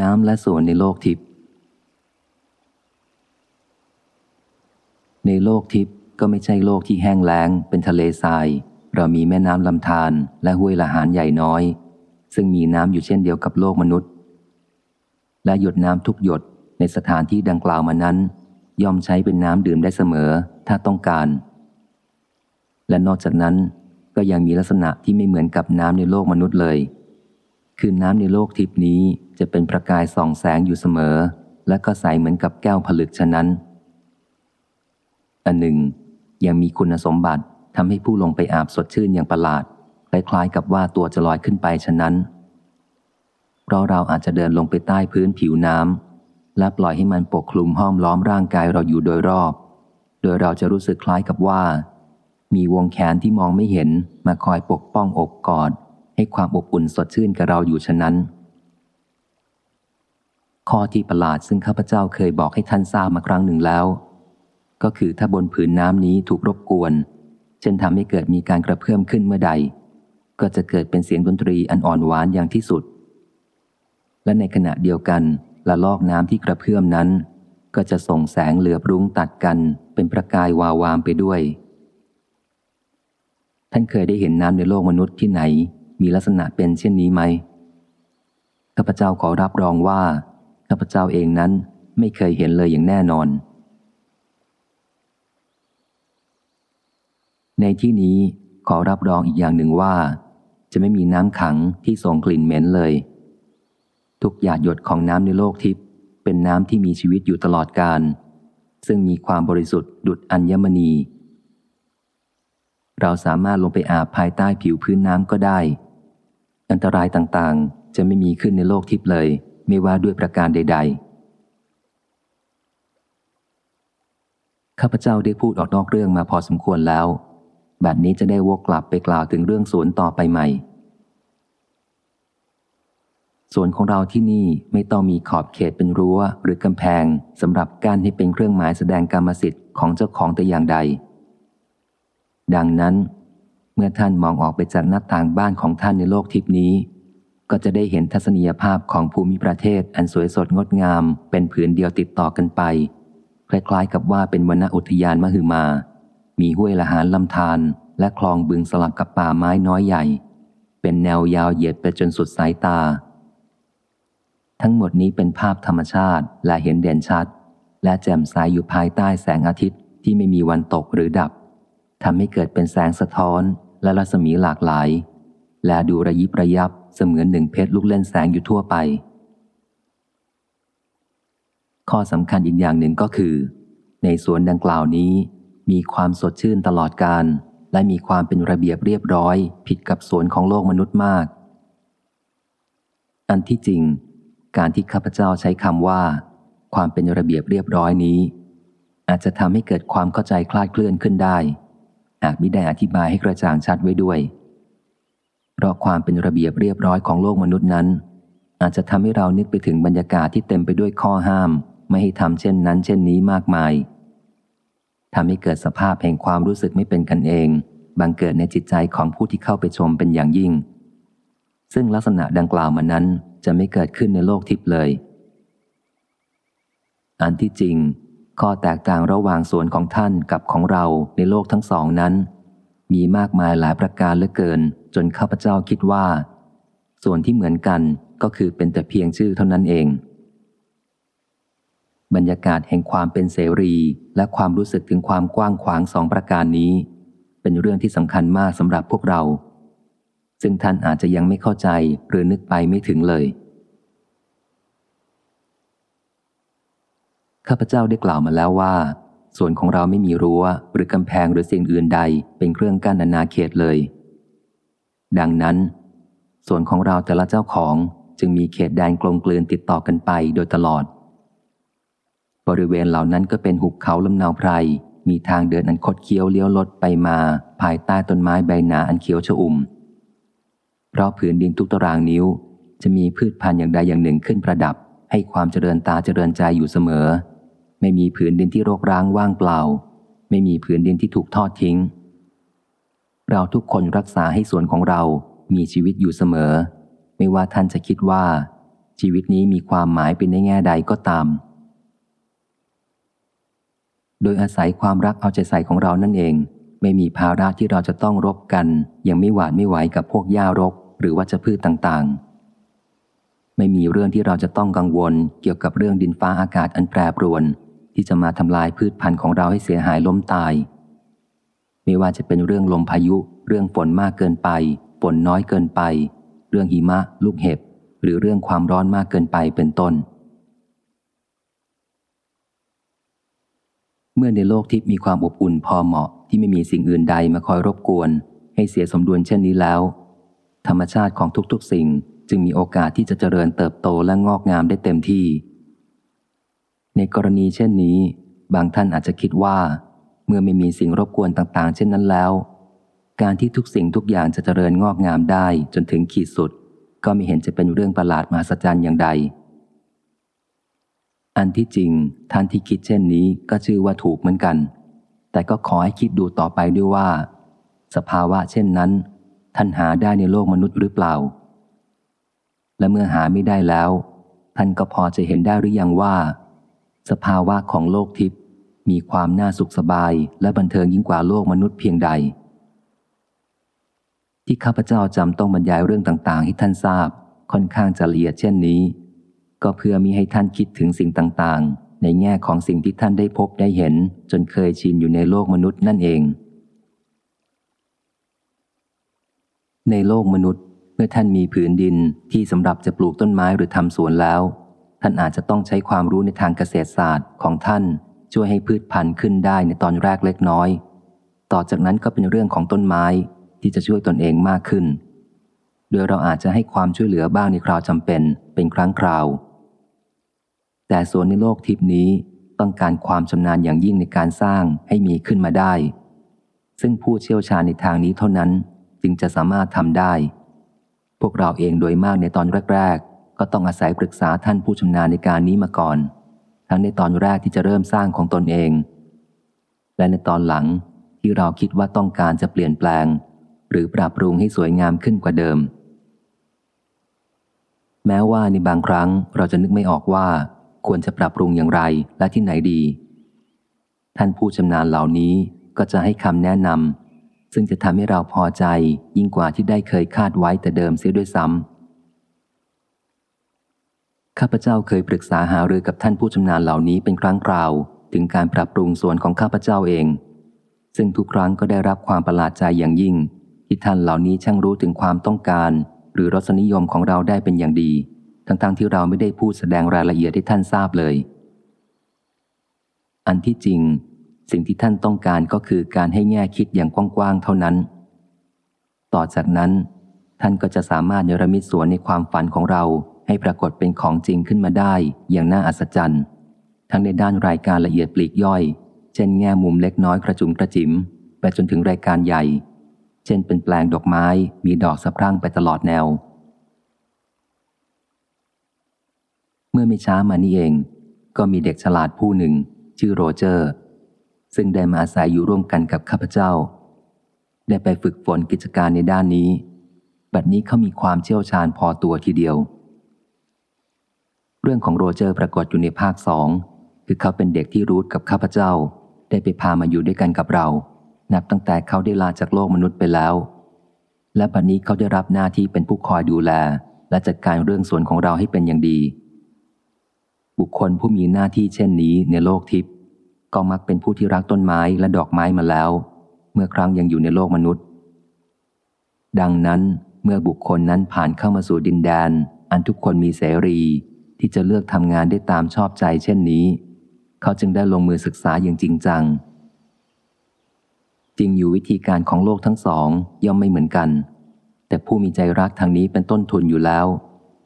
น้ำและสวนในโลกทิพย์ในโลกทิพย์ก็ไม่ใช่โลกที่แห้งแล้ง เป็นทะเลทราย เรามีแม่น้ำลำธารและห้วยละหารใหญ่น้อย ซึ่งมีน้ำอยู่เช่นเดียวกับโลกมนุษย์ และหยดน้ำทุกหยดในสถานที่ดังกล่าวมานั้น ย่อมใช้เป็นน้ำดื่มได้เสมอถ้าต้องการ และนอกจากนั้นก็ยังมีลักษณะที่ไม่เหมือนกับน้ำในโลกมนุษย์เลย คือน้ำในโลกทิพนี้จะเป็นประกายส่องแสงอยู่เสมอ และก็ใสเหมือนกับแก้วผลึกฉะนั้น อันหนึ่ง ยังมีคุณสมบัติทำให้ผู้ลงไปอาบสดชื่นอย่างประหลาดคล้ายๆกับว่าตัวจะลอยขึ้นไปฉะนั้น เพราะเราอาจจะเดินลงไปใต้พื้นผิวน้ำและปล่อยให้มันปกคลุมห้อมล้อมร่างกายเราอยู่โดยรอบ โดยเราจะรู้สึกคล้ายกับว่า มีวงแขนที่มองไม่เห็นมาคอยปกป้องอกกอด ให้ความอบอุ่นสดชื่นกับเราอยู่ฉะนั้น ข้อที่ประหลาดซึ่งข้าพเจ้าเคยบอกให้ท่านทราบมาครั้งหนึ่งแล้ว ก็คือถ้าบนผืนน้ำนี้ถูกรบกวน เช่นทำให้เกิดมีการกระเพื่อมขึ้นเมื่อใด ก็จะเกิดเป็นเสียงดนตรีอันอ่อนหวานอย่างที่สุด และในขณะเดียวกันละลอกน้ำที่กระเพื่อมนั้น ก็จะส่งแสงเหลือบรุ้งตัดกันเป็นประกายวาวามไปด้วย ท่านเคยได้เห็นน้ำในโลกมนุษย์ที่ไหน มีลักษณะเป็นเช่นนี้ไหมข้าพเจ้าขอรับรองว่าข้าพเจ้าเองนั้นไม่เคยเห็นเลยอย่างแน่นอน ในที่นี้ขอรับรองอีกอย่างหนึ่งว่า จะไม่มีน้ำขังที่ส่งกลิ่นเหม็นเลย ทุกหยาดหยดของน้ำในโลกทิพย์เป็นน้ำที่มีชีวิตอยู่ตลอดกาลซึ่งมีความบริสุทธิ์ดุดอัญมณี เราสามารถลงไปอาบภายใต้ผิวพื้นน้ำก็ได้ อันตรายต่างๆ จะไม่มีขึ้นในโลกทิพย์เลย ไม่ว่าด้วยประการใด ๆ ข้าพเจ้าได้พูดออกนอกเรื่องมาพอสมควรแล้วแบบนี้จะได้วกกลับไปกล่าวถึงเรื่องสวนต่อไปใหม่สวนของเราที่นี่ไม่ต้องมีขอบเขตเป็นรั้วหรือกำแพงสำหรับการให้เป็นเครื่องหมายแสดงกรรมสิทธิ์ของเจ้าของแต่อย่างใด ดังนั้น เมื่อท่านมองออกไปจากหน้าต่างบ้านของท่านในโลกทิพนี้ ก็จะได้เห็นทัศนียภาพของภูมิประเทศอันสวยสดงดงาม เป็นผืนเดียวติดต่อกันไป คล้ายๆกับว่าเป็นวนอุทยานมหึมา มีห้วยละหารลำธารและคลองบึงสลับกับป่าไม้น้อยใหญ่ เป็นแนวยาวเหยียดไปจนสุดสายตา ทั้งหมดนี้เป็นภาพธรรมชาติและเห็นเด่นชัด และแจ่มใสยอยู่ภายใต้แสงอาทิตย์ที่ไม่มีวันตกหรือดับทำให้เกิดเป็นแสงสะท้อน และรัศมีหลากหลาย และดูระยิบระยับเสมือนหนึ่งเพชรลูกเล่นแสงอยู่ทั่วไป ข้อสำคัญอีกอย่างหนึ่งก็คือ ในสวนดังกล่าวนี้ มีความสดชื่นตลอดการ และมีความเป็นระเบียบเรียบร้อย ผิดกับสวนของโลกมนุษย์มาก อันที่จริง การที่ข้าพเจ้าใช้คำว่า ความเป็นระเบียบเรียบร้อยนี้ อาจจะทำให้เกิดความเข้าใจคลาดเคลื่อนขึ้นได้ หากไม่ได้อธิบายให้กระจ่างชัดไว้ด้วย เพราะความเป็นระเบียบเรียบร้อยของโลกมนุษย์นั้น อาจจะทำให้เรานึกไปถึงบรรยากาศที่เต็มไปด้วยข้อห้าม ไม่ให้ทำเช่นนั้น เช่นนี้มากมายทำให้เกิดสภาพแห่งความรู้สึกไม่เป็นกันเอง บังเกิดในจิตใจของผู้ที่เข้าไปชมเป็นอย่างยิ่ง ซึ่งลักษณะดังกล่าวมานั้นจะไม่เกิดขึ้นในโลกทิพย์เลย อันที่จริง ข้อแตกต่างระหว่างส่วนของท่านกับของเราในโลกทั้งสองนั้น มีมากมายหลายประการเหลือเกิน จนข้าพเจ้าคิดว่า ส่วนที่เหมือนกันก็คือเป็นแต่เพียงชื่อเท่านั้นเอง บรรยากาศแห่งความเป็นเสรี และความรู้สึกถึงความกว้างขวางสองประการนี้ เป็นเรื่องที่สำคัญมากสำหรับพวกเรา ซึ่งท่านอาจจะยังไม่เข้าใจหรือนึกไปไม่ถึงเลย ข้าพเจ้าได้กล่าวมาแล้วว่า ส่วนของเราไม่มีรั้วหรือกำแพงหรือสิ่งอื่นใดเป็นเครื่องกั้นอนาเขตเลย ดังนั้น ส่วนของเราแต่ละเจ้าของจึงมีเขตแดนกลมกลืนติดต่อกันไปโดยตลอด บริเวณเหล่านั้นก็เป็นหุบเขาลำนาวไพร มีทางเดินอันคดเคี้ยวเลี้ยวลดไปมา ภายใต้ต้นไม้ใบหนาอันเขียวชอุ่ม เพราะผืนดินทุกตารางนิ้ว จะมีพืชพันธุ์อย่างใดอย่างหนึ่งขึ้นประดับ ให้ความเจริญตาเจริญใจอยู่เสมอ ไม่มีผืนดินที่โรคร้างว่างเปล่า ไม่มีผืนดินที่ถูกทอดทิ้ง เราทุกคนรักษาให้ส่วนของเรามีชีวิตอยู่เสมอ ไม่ว่าท่านจะคิดว่า ชีวิตนี้มีความหมายเป็นในแง่ใดก็ตาม โดยอาศัยความรักเอาใจใส่ของเรานั่นเอง ไม่มีภาระที่เราจะต้องรบกัน ยังไม่หวาดไม่ไหวกับพวกหญ้ารก หรือวัชพืชต่างๆไม่มีเรื่องที่เราจะต้องกังวลเกี่ยวกับเรื่องดินฟ้าอากาศอันแปรปรวน ที่จะมาทำลายพืชพันธุ์ของเราให้เสียหายล้มตาย ไม่ว่าจะเป็นเรื่องลมพายุ เรื่องฝนมากเกินไป ฝนน้อยเกินไป เรื่องหิมะ ลูกเห็บ หรือเรื่องความร้อนมากเกินไปเป็นต้น เมื่อในโลกที่มีความอบอุ่นพอเหมาะที่ไม่มีสิ่งอื่นใดมาคอยรบกวน ให้เสียสมดุลเช่นนี้แล้ว ธรรมชาติของทุกๆสิ่งจึงมีโอกาสที่จะเจริญเติบโตและงอกงามได้เต็มที่ ในกรณีเช่นนี้ บางท่านอาจจะคิดว่า เมื่อไม่มีสิ่งรบกวนต่างๆ เช่นนั้นแล้ว การที่ทุกสิ่งทุกอย่างจะเจริญงอกงามได้จนถึงขีดสุด ก็ไม่เห็นจะเป็นเรื่องประหลาดมหัศจรรย์อย่างใด อันที่จริงท่านที่คิดเช่นนี้ก็ชื่อว่าถูกเหมือนกัน แต่ก็ขอให้คิดดูต่อไปด้วยว่า สภาวะเช่นนั้น ท่านหาได้ในโลกมนุษย์หรือเปล่า และเมื่อหาไม่ได้แล้ว ท่านก็พอจะเห็นได้หรือยังว่า สภาวะของโลกทิพย์มีความน่าสุขสบายและบันเทิงยิ่งกว่าโลกมนุษย์เพียงใด ที่ข้าพเจ้าจำต้องบรรยายเรื่องต่าง ๆ ให้ท่านทราบค่อนข้างจะละเอียดเช่นนี้ ก็เพื่อมีให้ท่านคิดถึงสิ่งต่างๆ ในแง่ของสิ่งที่ท่านได้พบได้เห็น จนเคยชินอยู่ในโลกมนุษย์นั่นเอง ในโลกมนุษย์เมื่อท่านมีผืนดินที่สำหรับจะปลูกต้นไม้หรือทำสวนแล้ว ท่านอาจจะต้องใช้ความรู้ในทางเกษตรศาสตร์ของท่าน ช่วยให้พืชพันธุ์ขึ้นได้ในตอนแรกเล็กน้อย ต่อจากนั้นก็เป็นเรื่องของต้นไม้ที่จะช่วยตนเองมากขึ้น โดยเราอาจจะให้ความช่วยเหลือบ้างในคราวจำเป็นเป็นครั้งคราว แต่ส่วนในโลกทิพนี้ต้องการความชำนาญอย่างยิ่งในการสร้างให้มีขึ้นมาได้ ซึ่งผู้เชี่ยวชาญในทางนี้เท่านั้นจึงจะสามารถทำได้ พวกเราเองโดยมากในตอนแรก ก็ต้องอาศัยปรึกษาท่านผู้ชำนาญในการนี้มาก่อน ทั้งในตอนแรกที่จะเริ่มสร้างของตนเอง และในตอนหลังที่เราคิดว่าต้องการจะเปลี่ยนแปลง หรือปรับปรุงให้สวยงามขึ้นกว่าเดิม แม้ว่าในบางครั้งเราจะนึกไม่ออกว่า ควรจะปรับปรุงอย่างไรและที่ไหนดี ท่านผู้ชำนาญเหล่านี้ก็จะให้คำแนะนำซึ่งจะทำให้เราพอใจยิ่งกว่าที่ได้เคยคาดไว้แต่เดิมเสียด้วยซ้ำ ข้าพเจ้าเคยปรึกษาหารือกับท่านผู้ชำนาญเหล่านี้เป็นครั้งคราว ถึงการปรับปรุงส่วนของข้าพเจ้าเอง ซึ่งทุกครั้งก็ได้รับความประหลาดใจอย่างยิ่ง ที่ท่านเหล่านี้ช่างรู้ถึงความต้องการ หรือรสนิยมของเราได้เป็นอย่างดี ทั้งๆทที่เราไม่ได้พูดแสดงรายละเอียดให้ท่านทราบเลย อันที่จริง สิ่งที่ท่านต้องการก็คือการให้แง่คิดอย่างกว้างๆเท่านั้น ต่อจากนั้น ท่านก็จะสามารถเนรมิตสวนในความฝันของเรา ให้ปรากฏเป็นของจริงขึ้นมาได้อย่างน่าอัศจรรย์ ทั้งในด้านรายการละเอียดปลีกย่อย เช่นแง่มุมเล็กน้อยกระจุมกระจิม ไปจนถึงรายการใหญ่ เช่นเป็นแปลงดอกไม้มีดอกสะพรั่งไปตลอดแนว เมื่อไม่ช้ามานี่เอง ก็มีเด็กฉลาดผู้หนึ่ง ชื่อโรเจอร์ ซึ่งได้มาอาศัยอยู่ร่วมกันกับข้าพเจ้า ได้ไปฝึกฝนกิจการในด้านนี้ บัดนี้เขามีความเชี่ยวชาญพอตัวทีเดียว เรื่องของโรเจอร์ปรากฏอยู่ในภาคสองคือเขาเป็นเด็กที่รู้กับข้าพเจ้า ได้ไปพามาอยู่ด้วยกันกับเรา นับตั้งแต่เขาได้ลาจากโลกมนุษย์ไปแล้ว และบัดนี้เขาได้รับหน้าที่เป็นผู้คอยดูแล และจัดการเรื่องสวนของเราให้เป็นอย่างดี บุคคลผู้มีหน้าที่เช่นนี้ในโลกทิพย์ก็มักเป็นผู้ที่รักต้นไม้และดอกไม้มาแล้ว เมื่อครั้งยังอยู่ในโลกมนุษย์ ดังนั้นเมื่อบุคคลนั้นผ่านเข้ามาสู่ดินแดน อันทุกคนมีเสรี ที่จะเลือกทำงานได้ตามชอบใจเช่นนี้ เขาจึงได้ลงมือศึกษาอย่างจริงจัง จริงอยู่วิธีการของโลกทั้งสองย่อมไม่เหมือนกัน แต่ผู้มีใจรักทางนี้เป็นต้นทุนอยู่แล้ว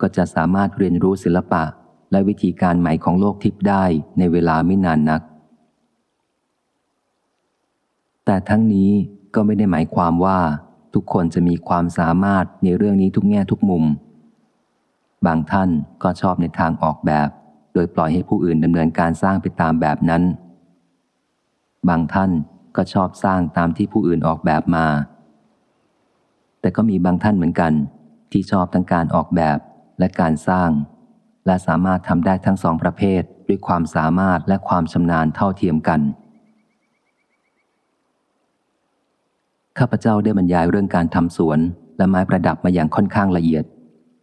ก็จะสามารถเรียนรู้ศิลปะและวิธีการใหม่ของโลกทิพย์ได้ในเวลาไม่นานนัก แต่ทั้งนี้ก็ไม่ได้หมายความว่า ทุกคนจะมีความสามารถในเรื่องนี้ทุกแง่ทุกมุม บางท่านก็ชอบในทางออกแบบ โดยปล่อยให้ผู้อื่นดำเนินการสร้างไปตามแบบนั้น บางท่านก็ชอบสร้างตามที่ผู้อื่นออกแบบมา แต่ก็มีบางท่านเหมือนกัน ที่ชอบทั้งการออกแบบและการสร้าง และสามารถทำได้ทั้งสองประเภทด้วยความสามารถและความชำนาญเท่าเทียมกัน ข้าพเจ้าได้บรรยายเรื่องการทำสวนและไม้ประดับมาอย่างค่อนข้างละเอียด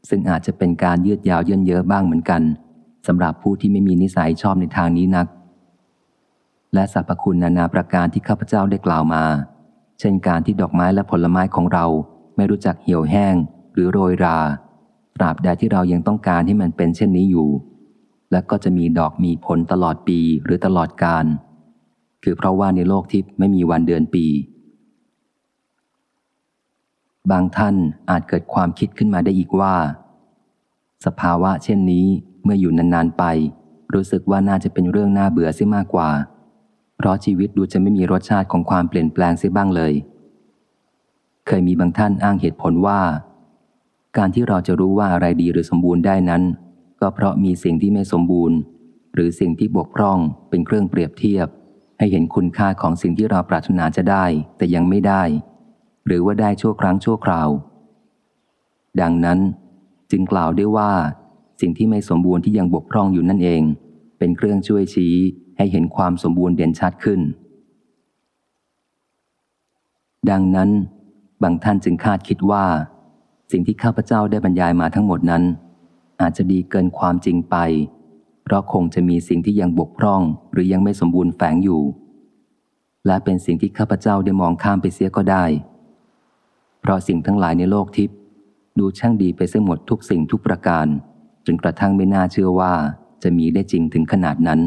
ซึ่งอาจจะเป็นการยืดยาวเยินเยอะบ้างเหมือนกันสำหรับผู้ที่ไม่มีนิสัยชอบในทางนี้นัก และสรรพคุณนานาประการที่ข้าพเจ้าได้กล่าวมา เช่นการที่ดอกไม้และผลไม้ของเราไม่รู้จักเหี่ยวแห้ง หรือโรยราตราบใดที่เรายังต้องการให้มันเป็นเช่นนี้อยู่ และก็จะมีดอกมีผลตลอดปีหรือตลอดการ คือเพราะว่าในโลกทิพย์ไม่มีวันเดือนปี บางท่านอาจเกิดความคิดขึ้นมาได้อีกว่า สภาวะเช่นนี้เมื่ออยู่นานๆไป รู้สึกว่าน่าจะเป็นเรื่องน่าเบื่อเสียมากกว่า เพราะชีวิตดูจะไม่มีรสชาติของความเปลี่ยนแปลงเสียบ้างเลย เคยมีบางท่านอ้างเหตุผลว่า การที่เราจะรู้ว่าอะไรดีหรือสมบูรณ์ได้นั้น ก็เพราะมีสิ่งที่ไม่สมบูรณ์ หรือสิ่งที่บกพร่องเป็นเครื่องเปรียบเทียบ ให้เห็นคุณค่าของสิ่งที่เราปรารถนาจะได้ แต่ยังไม่ได้ หรือว่าได้ชั่วครั้งชั่วคราว ดังนั้นจึงกล่าวได้ว่า สิ่งที่ไม่สมบูรณ์ที่ยังบกพร่องอยู่นั่นเอง เป็นเครื่องช่วยชี้ให้เห็นความสมบูรณ์เด่นชัดขึ้น ดังนั้น บางท่านจึงคาดคิดว่า สิ่งที่ข้าพเจ้าได้บรรยายมาทั้งหมดนั้น อาจจะดีเกินความจริงไป เพราะคงจะมีสิ่งที่ยังบกพร่องหรือยังไม่สมบูรณ์แฝงอยู่ และเป็นสิ่งที่ข้าพเจ้าได้มองข้ามไปเสียก็ได้ เพราะสิ่งทั้งหลายในโลกทิพย์ดูช่างดีไปเสียหมดทุกสิ่งทุกประการ จนกระทั่งไม่น่าเชื่อว่าจะมีได้จริงถึงขนาดนั้น